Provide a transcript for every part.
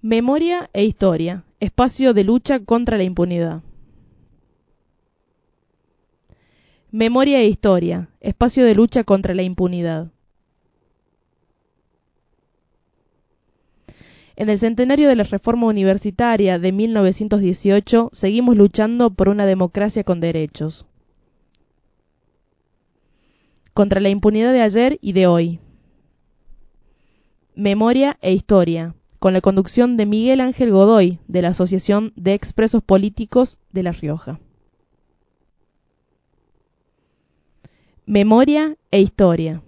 Memoria e historia, espacio de lucha contra la impunidad. Memoria e historia, espacio de lucha contra la impunidad. En el centenario de la reforma universitaria de 1918 seguimos luchando por una democracia con derechos. Contra la impunidad de ayer y de hoy. Memoria e historia, con la conducción de Miguel Ángel Godoy, de la Asociación de Expresos Políticos de La Rioja. Memoria e historia.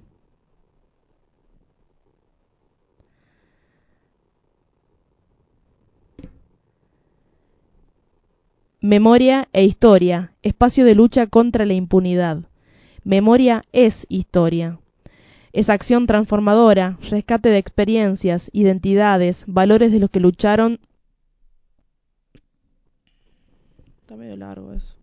Memoria e historia, espacio de lucha contra la impunidad. Memoria es historia. Es acción transformadora, rescate de experiencias, identidades, valores de los que lucharon. Está medio largo eso.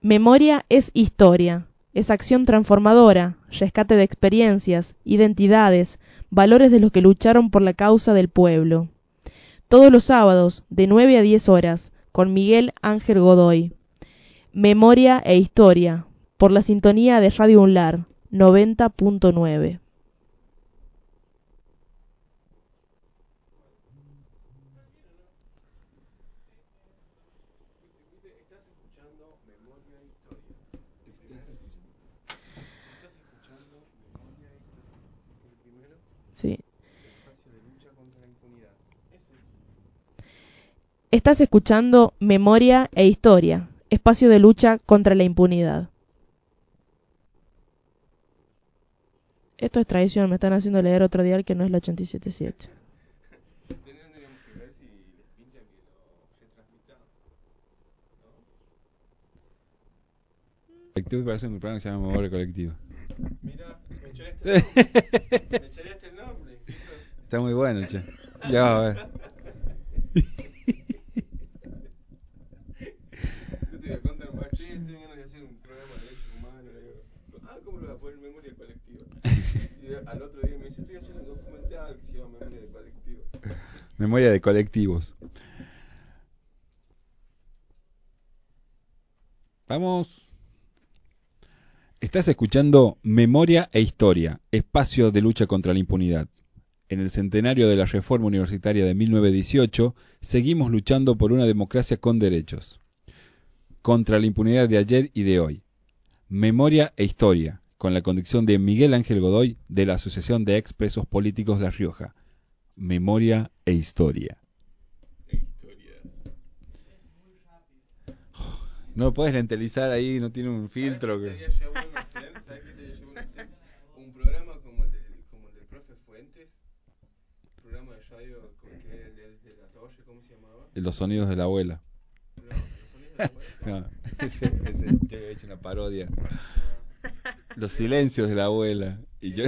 Memoria es historia. Es acción transformadora, rescate de experiencias, identidades, valores de los que lucharon por la causa del pueblo todos los sábados de 9 a 10 horas con Miguel Ángel Godoy. Memoria e Historia por la sintonía de Radio Unlar 90.9. Sí. Estás escuchando Memoria e Historia, espacio de lucha contra la impunidad. Esto es tradición, me están haciendo leer otro dial que no es la 877. Colectivo parece un programa que se llama Memoria Colectiva. Mira, me choreaste el nombre. Está muy bueno, che. Ya va a ver. Yo te voy a contar más, che, estoy ganas de hacer un programa de derechos humanos. Ah, ¿cómo lo voy a poner memoria colectiva? Al otro día me dice, estoy haciendo un documental que se llama Memoria de Colectivo. Memoria de colectivos. Vamos. Estás escuchando Memoria e Historia, espacio de lucha contra la impunidad. En el centenario de la Reforma Universitaria de 1918, seguimos luchando por una democracia con derechos, contra la impunidad de ayer y de hoy. Memoria e Historia, con la conducción de Miguel Ángel Godoy de la Asociación de Expresos Políticos La Rioja. Memoria e Historia. Historia. No lo puedes lentelizar ahí, no tiene un filtro. ¿Sabes qué Que... bueno hacer? Un programa como el, de, como el del profe Fuentes. Un programa de radio que el de, de la torre, ¿cómo se llamaba? Los sonidos de la abuela. No, los sonidos de la abuela. No, ese, ese, yo había hecho una parodia. Los silencios de la abuela. Y yo...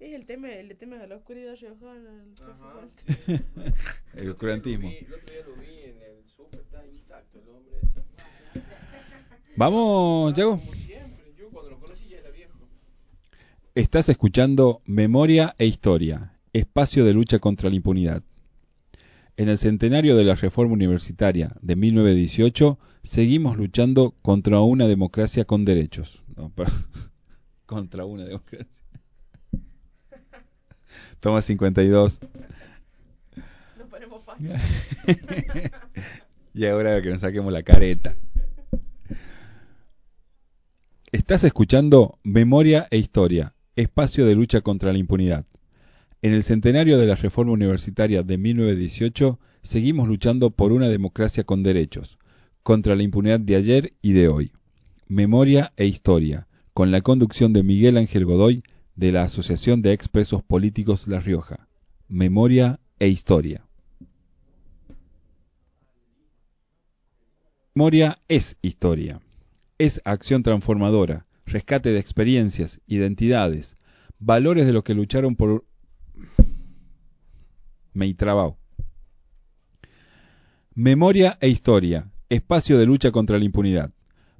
Es el tema, el tema de la oscuridad riojana. el sí. El oscurantismo. El otro día lo vi en el súper, está intacto el hombre ese. Vamos, Ah, Yago. Como siempre, yo cuando lo conocí ya era viejo. Estás escuchando Memoria e Historia, espacio de lucha contra la impunidad. En el centenario de la Reforma Universitaria de 1918, seguimos luchando contra una democracia con derechos. No, perdón. contra una democracia. Toma 52. Nos ponemos facha. y ahora que nos saquemos la careta. Estás escuchando Memoria e Historia, espacio de lucha contra la impunidad. En el centenario de la Reforma Universitaria de 1918, seguimos luchando por una democracia con derechos, contra la impunidad de ayer y de hoy. Memoria e Historia, con la conducción de Miguel Ángel Godoy de la Asociación de Expresos Políticos La Rioja. Memoria e Historia. Memoria es historia. Es acción transformadora, rescate de experiencias, identidades, valores de los que lucharon por... Meitrabao. Memoria e historia, espacio de lucha contra la impunidad.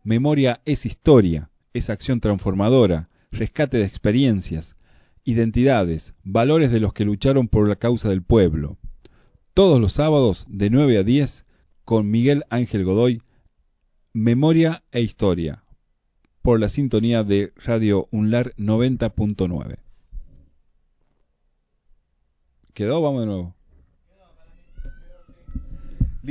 Memoria es historia, es acción transformadora, rescate de experiencias, identidades, valores de los que lucharon por la causa del pueblo. Todos los sábados de 9 a 10 con Miguel Ángel Godoy, Memoria e Historia, por la sintonía de Radio Unlar 90.9. ¿Quedó? Vamos de nuevo.